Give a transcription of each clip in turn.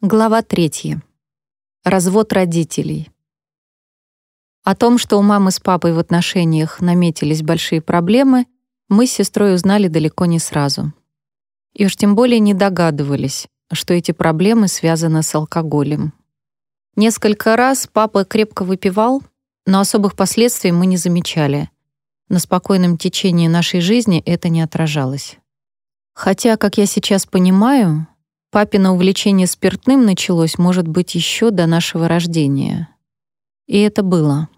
Глава третья. Развод родителей. О том, что у мамы с папой в отношениях наметились большие проблемы, мы с сестрой узнали далеко не сразу. И уж тем более не догадывались, что эти проблемы связаны с алкоголем. Несколько раз папа крепко выпивал, но особых последствий мы не замечали. На спокойном течении нашей жизни это не отражалось. Хотя, как я сейчас понимаю, Папино увлечение спиртным началось, может быть, еще до нашего рождения. И это было.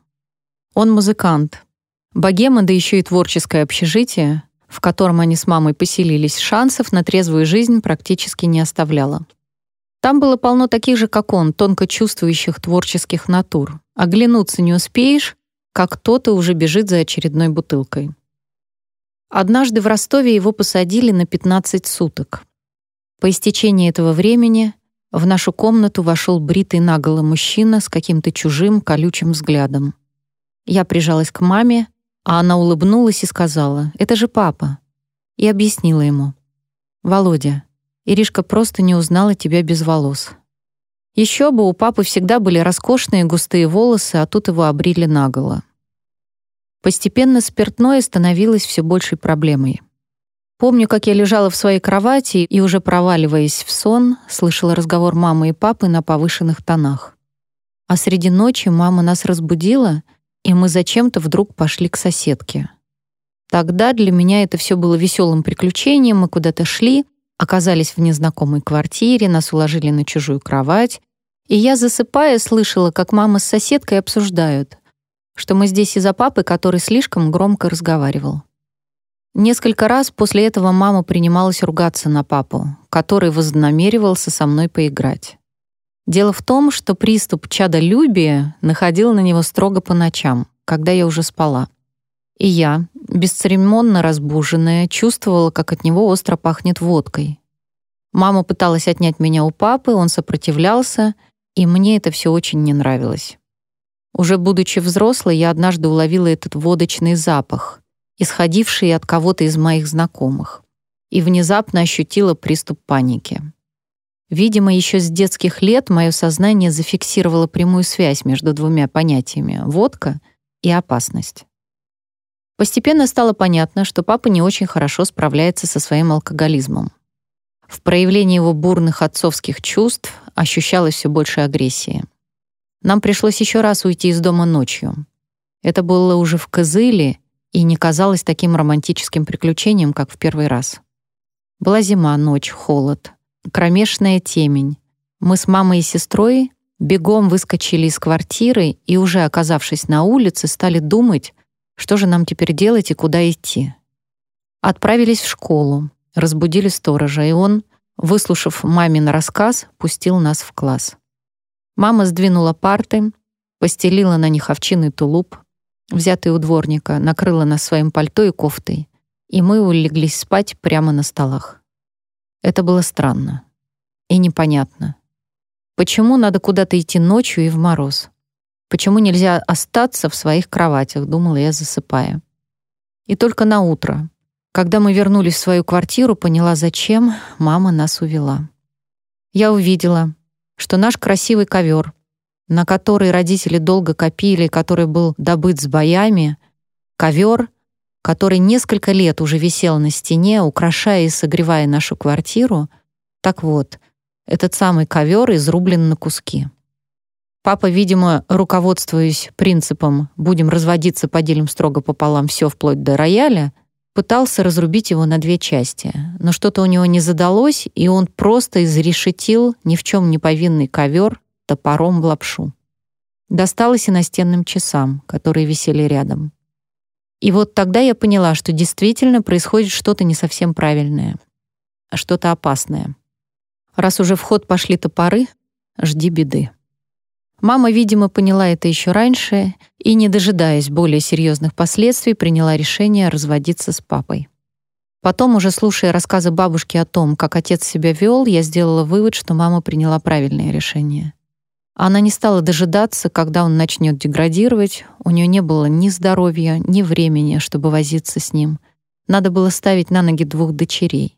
Он музыкант. Богема, да еще и творческое общежитие, в котором они с мамой поселились, шансов на трезвую жизнь практически не оставляло. Там было полно таких же, как он, тонко чувствующих творческих натур. Оглянуться не успеешь, как кто-то уже бежит за очередной бутылкой. Однажды в Ростове его посадили на 15 суток. По истечении этого времени в нашу комнату вошел бритый наголо мужчина с каким-то чужим колючим взглядом. Я прижалась к маме, а она улыбнулась и сказала «Это же папа». И объяснила ему «Володя, Иришка просто не узнала тебя без волос». Еще бы, у папы всегда были роскошные густые волосы, а тут его обрили наголо. Постепенно спиртное становилось все большей проблемой. Помню, как я лежала в своей кровати и, уже проваливаясь в сон, слышала разговор мамы и папы на повышенных тонах. А среди ночи мама нас разбудила, и мы зачем-то вдруг пошли к соседке. Тогда для меня это все было веселым приключением, мы куда-то шли, оказались в незнакомой квартире, нас уложили на чужую кровать, и я, засыпая, слышала, как мама с соседкой обсуждают, что мы здесь из-за папы, который слишком громко разговаривал. Несколько раз после этого мама принималась ругаться на папу, который вознамеривался со мной поиграть. Дело в том, что приступ чадолюбия находил на него строго по ночам, когда я уже спала. И я, бесцеремонно разбуженная, чувствовала, как от него остро пахнет водкой. Мама пыталась отнять меня у папы, он сопротивлялся, и мне это все очень не нравилось. Уже будучи взрослой, я однажды уловила этот водочный запах — исходившие от кого-то из моих знакомых, и внезапно ощутила приступ паники. Видимо, еще с детских лет мое сознание зафиксировало прямую связь между двумя понятиями — водка и опасность. Постепенно стало понятно, что папа не очень хорошо справляется со своим алкоголизмом. В проявлении его бурных отцовских чувств ощущалось все больше агрессии. Нам пришлось еще раз уйти из дома ночью. Это было уже в Кызыле, и не казалось таким романтическим приключением, как в первый раз. Была зима, ночь, холод, кромешная темень. Мы с мамой и сестрой бегом выскочили из квартиры и, уже оказавшись на улице, стали думать, что же нам теперь делать и куда идти. Отправились в школу, разбудили сторожа, и он, выслушав мамин рассказ, пустил нас в класс. Мама сдвинула парты, постелила на них овчинный тулуп, взятый у дворника, накрыла нас своим пальто и кофтой, и мы улеглись спать прямо на столах. Это было странно и непонятно. Почему надо куда-то идти ночью и в мороз? Почему нельзя остаться в своих кроватях, думала я, засыпая. И только на утро, когда мы вернулись в свою квартиру, поняла, зачем мама нас увела. Я увидела, что наш красивый ковер, на который родители долго копили, который был добыт с боями, ковер, который несколько лет уже висел на стене, украшая и согревая нашу квартиру. Так вот, этот самый ковер изрублен на куски. Папа, видимо, руководствуясь принципом «будем разводиться, поделим строго пополам все вплоть до рояля», пытался разрубить его на две части, но что-то у него не задалось, и он просто изрешетил ни в чем не повинный ковер топором в лапшу. Досталось и настенным часам, которые висели рядом. И вот тогда я поняла, что действительно происходит что-то не совсем правильное, а что-то опасное. Раз уже в ход пошли топоры, жди беды. Мама, видимо, поняла это еще раньше и, не дожидаясь более серьезных последствий, приняла решение разводиться с папой. Потом, уже слушая рассказы бабушки о том, как отец себя вел, я сделала вывод, что мама приняла правильное решение. Она не стала дожидаться, когда он начнет деградировать. У нее не было ни здоровья, ни времени, чтобы возиться с ним. Надо было ставить на ноги двух дочерей.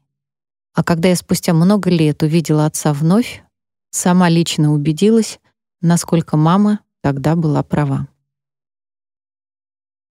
А когда я спустя много лет увидела отца вновь, Сама лично убедилась, насколько мама тогда была права.